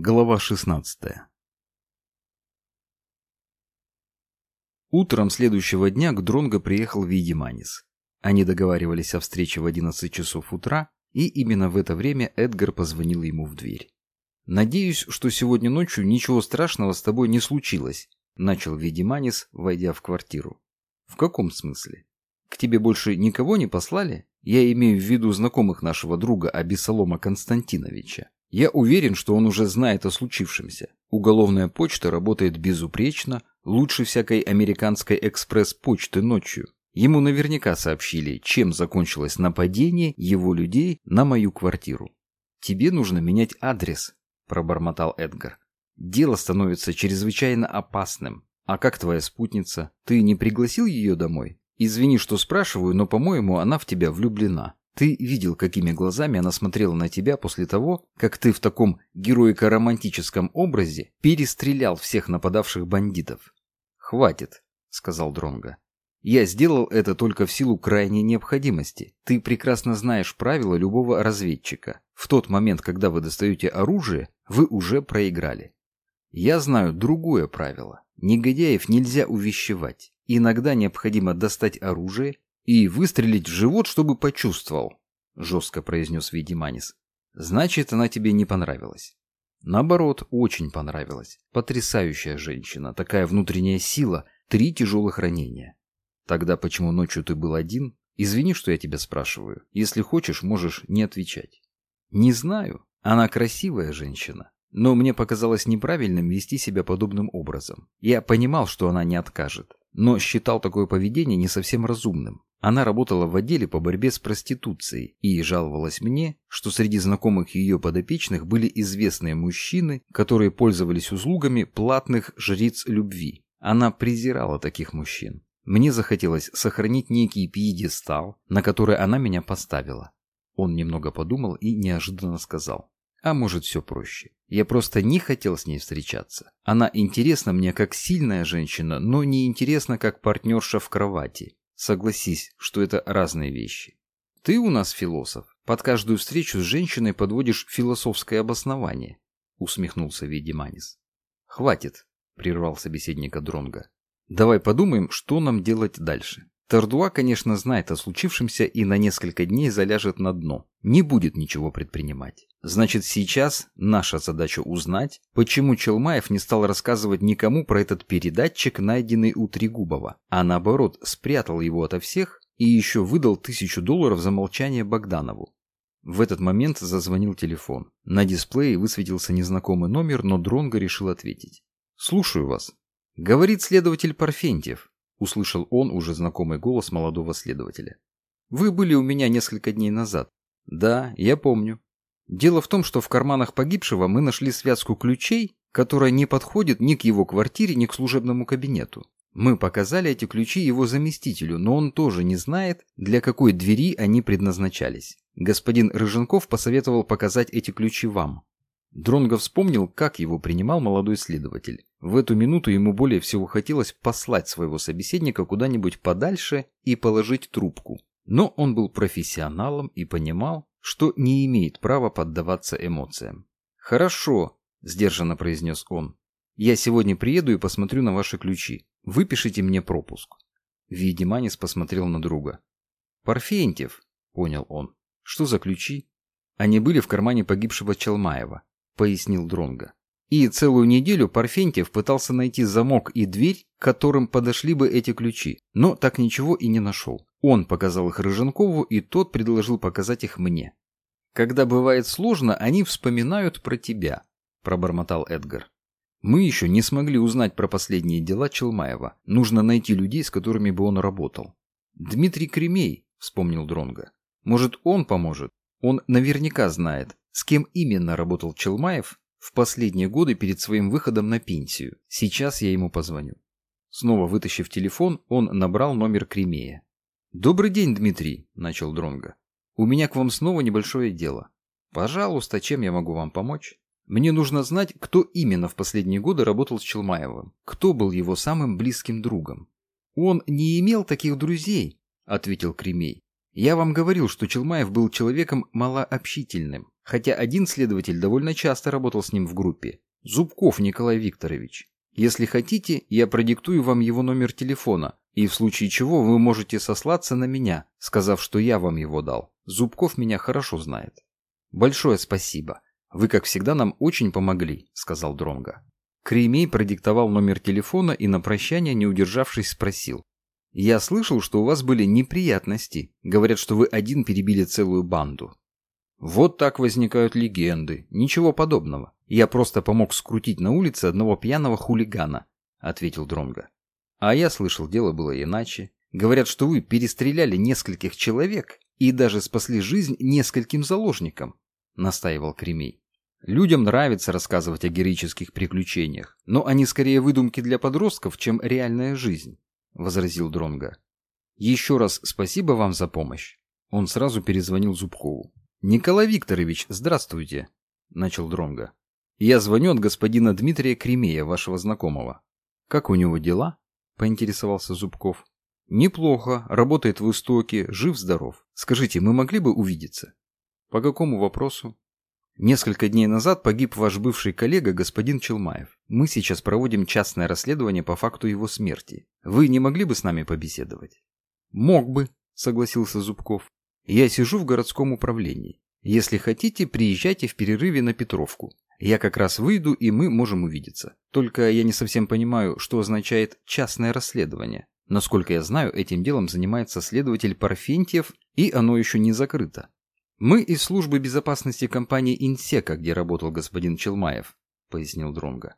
Глава 16 Утром следующего дня к Дронго приехал Видиманис. Они договаривались о встрече в 11 часов утра, и именно в это время Эдгар позвонил ему в дверь. «Надеюсь, что сегодня ночью ничего страшного с тобой не случилось», — начал Видиманис, войдя в квартиру. «В каком смысле? К тебе больше никого не послали? Я имею в виду знакомых нашего друга Абисалома Константиновича. Я уверен, что он уже знает о случившемся. Уголовная почта работает безупречно, лучше всякой американской экспресс-почты ночью. Ему наверняка сообщили, чем закончилось нападение его людей на мою квартиру. «Тебе нужно менять адрес», – пробормотал Эдгар. «Дело становится чрезвычайно опасным. А как твоя спутница? Ты не пригласил ее домой? Извини, что спрашиваю, но, по-моему, она в тебя влюблена». Ты видел, какими глазами она смотрела на тебя после того, как ты в таком героико-романтическом образе перестрелял всех нападавших бандитов. «Хватит», — сказал Дронга. «Я сделал это только в силу крайней необходимости. Ты прекрасно знаешь правила любого разведчика. В тот момент, когда вы достаете оружие, вы уже проиграли. Я знаю другое правило. Негодяев нельзя увещевать. Иногда необходимо достать оружие и выстрелить в живот, чтобы почувствовал», — жестко произнес Видиманис. «Значит, она тебе не понравилась». Наоборот, очень понравилась. Потрясающая женщина, такая внутренняя сила, три тяжелых ранения. Тогда почему ночью ты был один? Извини, что я тебя спрашиваю. Если хочешь, можешь не отвечать. Не знаю. Она красивая женщина. Но мне показалось неправильным вести себя подобным образом. Я понимал, что она не откажет, но считал такое поведение не совсем разумным. Она работала в отделе по борьбе с проституцией и жаловалась мне, что среди знакомых ее подопечных были известные мужчины, которые пользовались услугами платных жриц любви. Она презирала таких мужчин. Мне захотелось сохранить некий пьедестал, на который она меня поставила. Он немного подумал и неожиданно сказал. А может все проще. Я просто не хотел с ней встречаться. Она интересна мне как сильная женщина, но не интересна как партнерша в кровати. Согласись, что это разные вещи. Ты у нас философ. Под каждую встречу с женщиной подводишь философское обоснование, усмехнулся Ведиманис. Хватит, прервал собеседника Дронга. Давай подумаем, что нам делать дальше. Тардуа, конечно, знает о случившемся и на несколько дней заляжет на дно. Не будет ничего предпринимать. Значит, сейчас наша задача узнать, почему Челмаев не стал рассказывать никому про этот передатчик, найденный у Трегубова, а наоборот спрятал его ото всех и еще выдал тысячу долларов за молчание Богданову. В этот момент зазвонил телефон. На дисплее высветился незнакомый номер, но Дронго решил ответить. «Слушаю вас». «Говорит следователь Парфентьев», услышал он уже знакомый голос молодого следователя. «Вы были у меня несколько дней назад». «Да, я помню». «Дело в том, что в карманах погибшего мы нашли связку ключей, которая не подходит ни к его квартире, ни к служебному кабинету. Мы показали эти ключи его заместителю, но он тоже не знает, для какой двери они предназначались. Господин Рыженков посоветовал показать эти ключи вам. Дронго вспомнил, как его принимал молодой следователь. В эту минуту ему более всего хотелось послать своего собеседника куда-нибудь подальше и положить трубку. Но он был профессионалом и понимал, что не имеет права поддаваться эмоциям. «Хорошо», – сдержанно произнес он. «Я сегодня приеду и посмотрю на ваши ключи. Выпишите мне пропуск». Видиманис посмотрел на друга. «Парфентьев», – понял он. «Что за ключи?» Они были в кармане погибшего Челмаева пояснил Дронга. И целую неделю Парфентьев пытался найти замок и дверь, к которым подошли бы эти ключи, но так ничего и не нашел. Он показал их Рыженкову, и тот предложил показать их мне. «Когда бывает сложно, они вспоминают про тебя», – пробормотал Эдгар. «Мы еще не смогли узнать про последние дела Челмаева. Нужно найти людей, с которыми бы он работал». «Дмитрий Кремей», – вспомнил Дронга. «Может, он поможет? Он наверняка знает, с кем именно работал Челмаев в последние годы перед своим выходом на пенсию. Сейчас я ему позвоню. Снова вытащив телефон, он набрал номер Кремея. «Добрый день, Дмитрий», – начал Дронга. «У меня к вам снова небольшое дело. Пожалуйста, чем я могу вам помочь? Мне нужно знать, кто именно в последние годы работал с Челмаевым, кто был его самым близким другом». «Он не имел таких друзей», – ответил Кремей. «Я вам говорил, что Челмаев был человеком малообщительным. Хотя один следователь довольно часто работал с ним в группе. Зубков Николай Викторович. Если хотите, я продиктую вам его номер телефона, и в случае чего вы можете сослаться на меня, сказав, что я вам его дал. Зубков меня хорошо знает. Большое спасибо. Вы, как всегда, нам очень помогли, сказал Дронга. Кремей продиктовал номер телефона и на прощание, не удержавшись, спросил. «Я слышал, что у вас были неприятности. Говорят, что вы один перебили целую банду». «Вот так возникают легенды. Ничего подобного. Я просто помог скрутить на улице одного пьяного хулигана», — ответил Дронга. «А я слышал, дело было иначе. Говорят, что вы перестреляли нескольких человек и даже спасли жизнь нескольким заложникам», — настаивал Кремей. Людям нравится рассказывать о героических приключениях, но они скорее выдумки для подростков, чем реальная жизнь, возразил Дронга. Еще раз спасибо вам за помощь. Он сразу перезвонил Зубкову. Николай Викторович, здравствуйте, начал Дронга. Я звоню от господина Дмитрия Кремея, вашего знакомого. Как у него дела? поинтересовался Зубков. Неплохо, работает в Истоке, жив-здоров. Скажите, мы могли бы увидеться? По какому вопросу? Несколько дней назад погиб ваш бывший коллега, господин Челмаев. Мы сейчас проводим частное расследование по факту его смерти. Вы не могли бы с нами побеседовать? Мог бы, согласился Зубков. Я сижу в городском управлении. Если хотите, приезжайте в перерыве на Петровку. Я как раз выйду, и мы можем увидеться. Только я не совсем понимаю, что означает частное расследование. Насколько я знаю, этим делом занимается следователь Парфентьев, и оно еще не закрыто. «Мы из службы безопасности компании «Инсека», где работал господин Челмаев», — пояснил Дронга.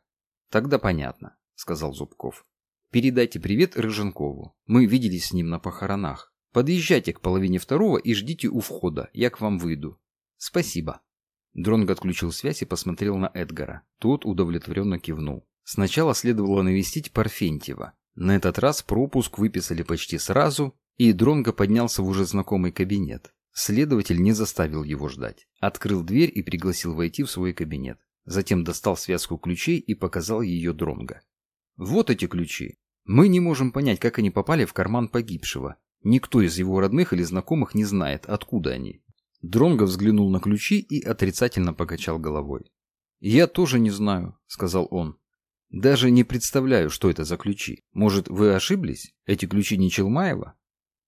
«Тогда понятно», — сказал Зубков. «Передайте привет Рыженкову. Мы виделись с ним на похоронах. Подъезжайте к половине второго и ждите у входа. Я к вам выйду». «Спасибо». Дронг отключил связь и посмотрел на Эдгара. Тот удовлетворенно кивнул. Сначала следовало навестить Парфентьева. На этот раз пропуск выписали почти сразу, и Дронго поднялся в уже знакомый кабинет. Следователь не заставил его ждать. Открыл дверь и пригласил войти в свой кабинет. Затем достал связку ключей и показал ее Дронго. «Вот эти ключи. Мы не можем понять, как они попали в карман погибшего. Никто из его родных или знакомых не знает, откуда они». Дронго взглянул на ключи и отрицательно покачал головой. «Я тоже не знаю», — сказал он. «Даже не представляю, что это за ключи. Может, вы ошиблись? Эти ключи не Челмаева?»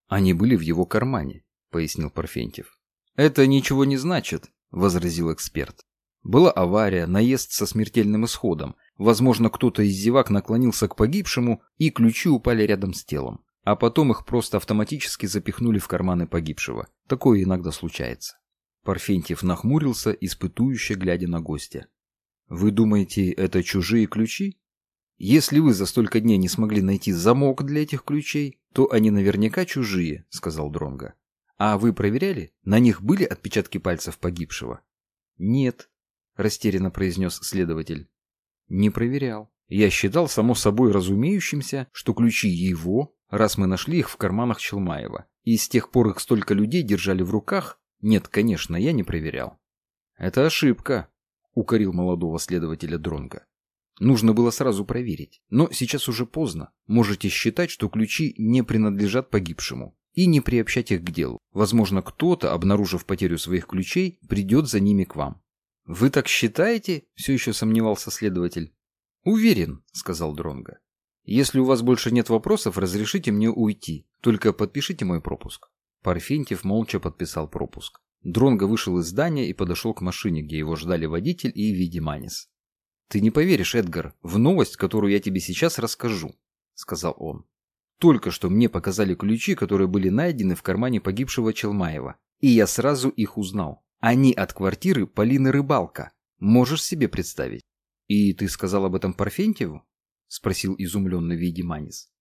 Они были в его кармане пояснил Парфентьев. «Это ничего не значит», — возразил эксперт. «Была авария, наезд со смертельным исходом. Возможно, кто-то из зевак наклонился к погибшему, и ключи упали рядом с телом. А потом их просто автоматически запихнули в карманы погибшего. Такое иногда случается». Парфентьев нахмурился, испытующе глядя на гостя. «Вы думаете, это чужие ключи? Если вы за столько дней не смогли найти замок для этих ключей, то они наверняка чужие», — сказал Дронга. А вы проверяли? На них были отпечатки пальцев погибшего? Нет, растерянно произнес следователь. Не проверял. Я считал само собой разумеющимся, что ключи его, раз мы нашли их в карманах Челмаева. И с тех пор их столько людей держали в руках. Нет, конечно, я не проверял. Это ошибка, укорил молодого следователя Дронга. Нужно было сразу проверить. Но сейчас уже поздно. Можете считать, что ключи не принадлежат погибшему и не приобщать их к делу. Возможно, кто-то, обнаружив потерю своих ключей, придет за ними к вам. «Вы так считаете?» – все еще сомневался следователь. «Уверен», – сказал Дронга. «Если у вас больше нет вопросов, разрешите мне уйти. Только подпишите мой пропуск». Парфентьев молча подписал пропуск. Дронго вышел из здания и подошел к машине, где его ждали водитель и Видиманис. «Ты не поверишь, Эдгар, в новость, которую я тебе сейчас расскажу», — сказал он. Только что мне показали ключи, которые были найдены в кармане погибшего Челмаева. И я сразу их узнал. Они от квартиры Полины Рыбалка. Можешь себе представить? И ты сказал об этом Парфентьеву? Спросил изумленный Видиманис.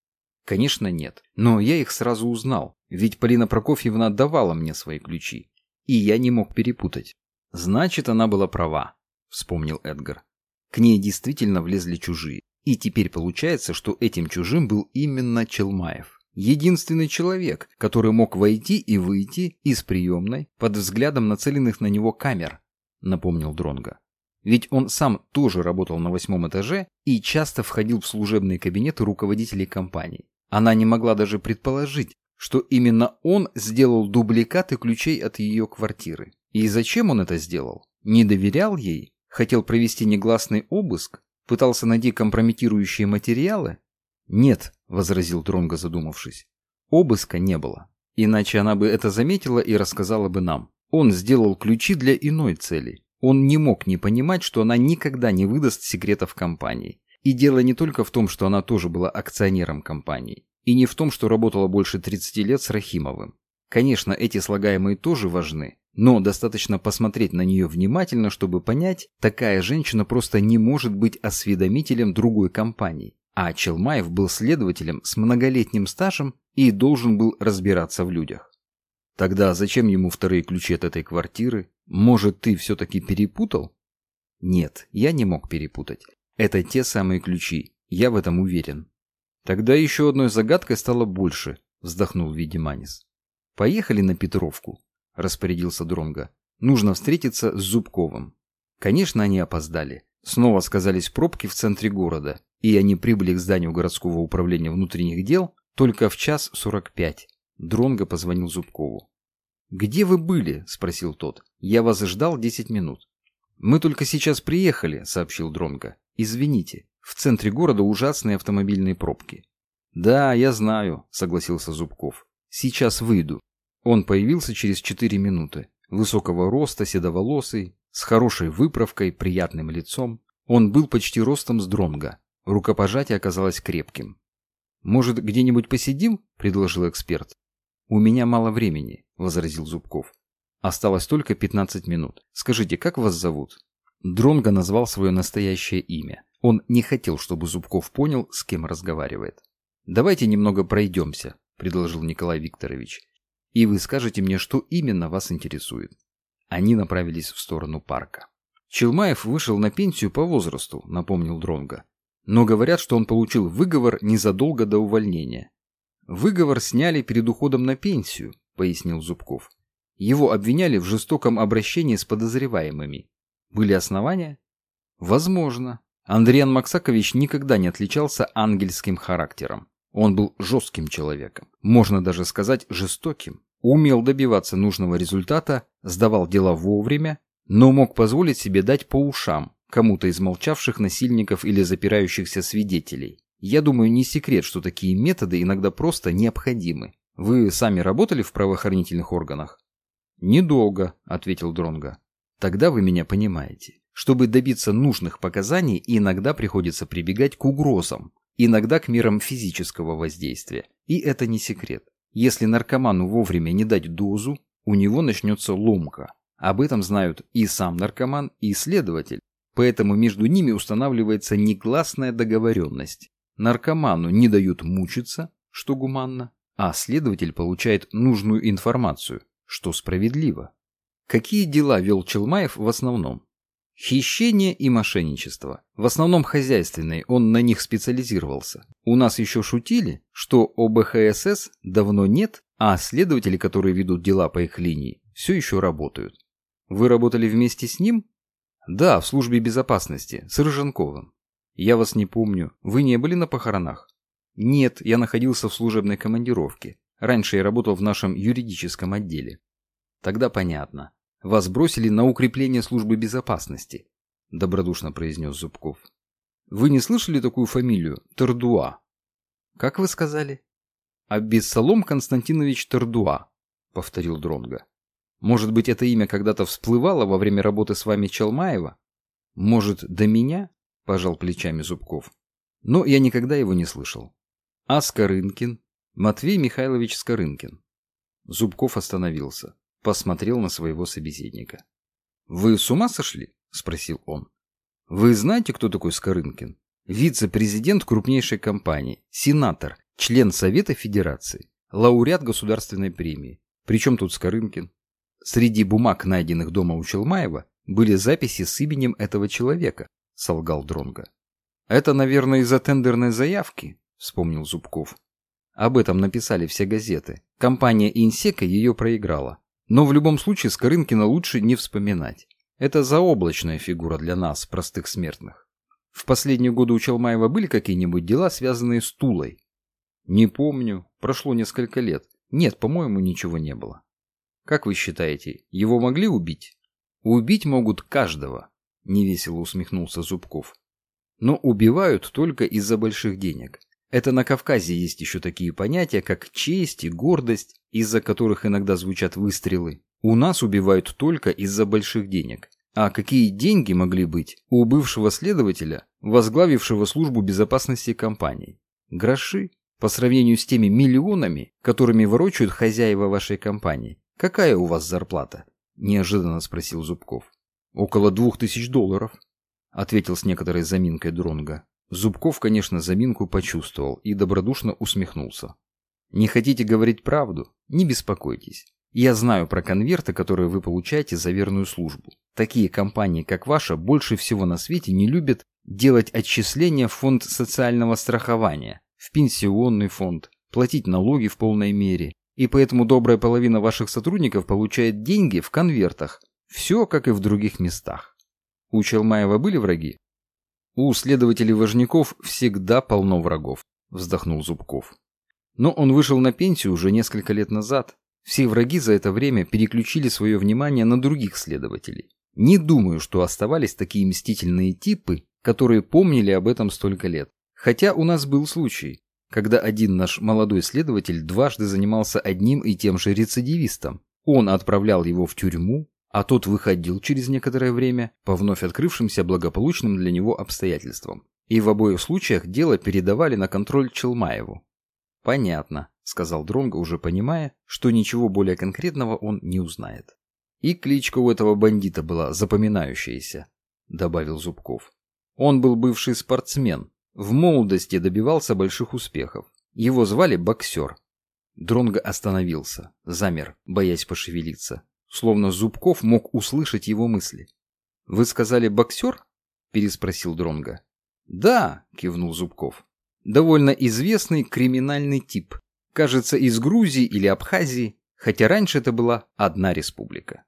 Конечно, нет. Но я их сразу узнал. Ведь Полина Прокофьевна давала мне свои ключи. И я не мог перепутать. Значит, она была права, вспомнил Эдгар. К ней действительно влезли чужие. И теперь получается, что этим чужим был именно Челмаев. Единственный человек, который мог войти и выйти из приемной под взглядом нацеленных на него камер, напомнил Дронга. Ведь он сам тоже работал на восьмом этаже и часто входил в служебные кабинеты руководителей компаний. Она не могла даже предположить, что именно он сделал дубликаты ключей от ее квартиры. И зачем он это сделал? Не доверял ей? Хотел провести негласный обыск? Пытался найти компрометирующие материалы? Нет, возразил Дронго, задумавшись. Обыска не было. Иначе она бы это заметила и рассказала бы нам. Он сделал ключи для иной цели. Он не мог не понимать, что она никогда не выдаст секретов компании. И дело не только в том, что она тоже была акционером компании. И не в том, что работала больше 30 лет с Рахимовым. Конечно, эти слагаемые тоже важны, но достаточно посмотреть на нее внимательно, чтобы понять, такая женщина просто не может быть осведомителем другой компании. А Челмаев был следователем с многолетним стажем и должен был разбираться в людях. Тогда зачем ему вторые ключи от этой квартиры? Может, ты все-таки перепутал? Нет, я не мог перепутать. Это те самые ключи, я в этом уверен. Тогда еще одной загадкой стало больше, вздохнул Видиманис. Поехали на Петровку, распорядился Дронга. Нужно встретиться с Зубковым. Конечно, они опоздали. Снова сказались пробки в центре города, и они прибыли к зданию городского управления внутренних дел только в час сорок пять. Дронго позвонил Зубкову. «Где вы были?» – спросил тот. «Я вас ждал десять минут». «Мы только сейчас приехали», – сообщил Дронго. «Извините, в центре города ужасные автомобильные пробки». «Да, я знаю», – согласился Зубков. «Сейчас выйду». Он появился через четыре минуты. Высокого роста, седоволосый, с хорошей выправкой, приятным лицом. Он был почти ростом с Дронга. Рукопожатие оказалось крепким. «Может, где-нибудь посидим?» – предложил эксперт. «У меня мало времени», – возразил Зубков. «Осталось только 15 минут. Скажите, как вас зовут?» Дронго назвал свое настоящее имя. Он не хотел, чтобы Зубков понял, с кем разговаривает. «Давайте немного пройдемся», – предложил Николай Викторович. «И вы скажете мне, что именно вас интересует». Они направились в сторону парка. Челмаев вышел на пенсию по возрасту, напомнил Дронго. Но говорят, что он получил выговор незадолго до увольнения. Выговор сняли перед уходом на пенсию, пояснил Зубков. Его обвиняли в жестоком обращении с подозреваемыми. Были основания? Возможно. Андриан Максакович никогда не отличался ангельским характером. Он был жестким человеком, можно даже сказать жестоким умел добиваться нужного результата, сдавал дела вовремя, но мог позволить себе дать по ушам кому-то из молчавших насильников или запирающихся свидетелей. Я думаю, не секрет, что такие методы иногда просто необходимы. Вы сами работали в правоохранительных органах? Недолго, ответил Дронга. Тогда вы меня понимаете. Чтобы добиться нужных показаний, иногда приходится прибегать к угрозам, иногда к мерам физического воздействия. И это не секрет. Если наркоману вовремя не дать дозу, у него начнется ломка. Об этом знают и сам наркоман, и исследователь. Поэтому между ними устанавливается негласная договоренность. Наркоману не дают мучиться, что гуманно, а следователь получает нужную информацию, что справедливо. Какие дела вел Челмаев в основном? Хищение и мошенничество. В основном хозяйственные, он на них специализировался. У нас еще шутили, что ОБХСС давно нет, а следователи, которые ведут дела по их линии, все еще работают. Вы работали вместе с ним? Да, в службе безопасности, с Рыженковым. Я вас не помню. Вы не были на похоронах? Нет, я находился в служебной командировке. Раньше я работал в нашем юридическом отделе. Тогда понятно. Вас бросили на укрепление службы безопасности, добродушно произнес Зубков. Вы не слышали такую фамилию? Тордуа. Как вы сказали? Абиссалом Константинович Тордуа, повторил Дронга. Может быть, это имя когда-то всплывало во время работы с вами Челмаева? Может, до меня? Пожал плечами Зубков. Но я никогда его не слышал. А Скорынкин? Матвей Михайлович Скорынкин. Зубков остановился посмотрел на своего собеседника. «Вы с ума сошли?» – спросил он. «Вы знаете, кто такой Скорынкин? Вице-президент крупнейшей компании, сенатор, член Совета Федерации, лауреат государственной премии. Причем тут Скорынкин? Среди бумаг, найденных дома у Челмаева, были записи с именем этого человека», – солгал Дронга. «Это, наверное, из-за тендерной заявки», – вспомнил Зубков. Об этом написали все газеты. Компания Инсека ее проиграла. Но в любом случае Скорынкина лучше не вспоминать. Это заоблачная фигура для нас, простых смертных. В последние годы у Челмаева были какие-нибудь дела, связанные с Тулой? Не помню. Прошло несколько лет. Нет, по-моему, ничего не было. Как вы считаете, его могли убить? Убить могут каждого, невесело усмехнулся Зубков. Но убивают только из-за больших денег. Это на Кавказе есть еще такие понятия, как честь и гордость, из-за которых иногда звучат выстрелы. У нас убивают только из-за больших денег. А какие деньги могли быть у бывшего следователя, возглавившего службу безопасности компании? Гроши? По сравнению с теми миллионами, которыми ворочают хозяева вашей компании. Какая у вас зарплата? Неожиданно спросил Зубков. Около двух тысяч долларов, ответил с некоторой заминкой Дронга. Зубков, конечно, заминку почувствовал и добродушно усмехнулся. Не хотите говорить правду? Не беспокойтесь. Я знаю про конверты, которые вы получаете за верную службу. Такие компании, как ваша, больше всего на свете не любят делать отчисления в фонд социального страхования, в пенсионный фонд, платить налоги в полной мере. И поэтому добрая половина ваших сотрудников получает деньги в конвертах. Все, как и в других местах. У Челмаева были враги? У следователей Важняков всегда полно врагов, вздохнул Зубков. Но он вышел на пенсию уже несколько лет назад, все враги за это время переключили свое внимание на других следователей. Не думаю, что оставались такие мстительные типы, которые помнили об этом столько лет. Хотя у нас был случай, когда один наш молодой следователь дважды занимался одним и тем же рецидивистом. Он отправлял его в тюрьму, а тот выходил через некоторое время по вновь открывшимся благополучным для него обстоятельствам. И в обоих случаях дело передавали на контроль Челмаеву. Понятно. — сказал Дронго, уже понимая, что ничего более конкретного он не узнает. «И кличка у этого бандита была запоминающаяся», — добавил Зубков. «Он был бывший спортсмен, в молодости добивался больших успехов. Его звали Боксер». Дронго остановился, замер, боясь пошевелиться, словно Зубков мог услышать его мысли. «Вы сказали боксер?» — переспросил Дронго. «Да», — кивнул Зубков. «Довольно известный криминальный тип, кажется, из Грузии или Абхазии, хотя раньше это была одна республика.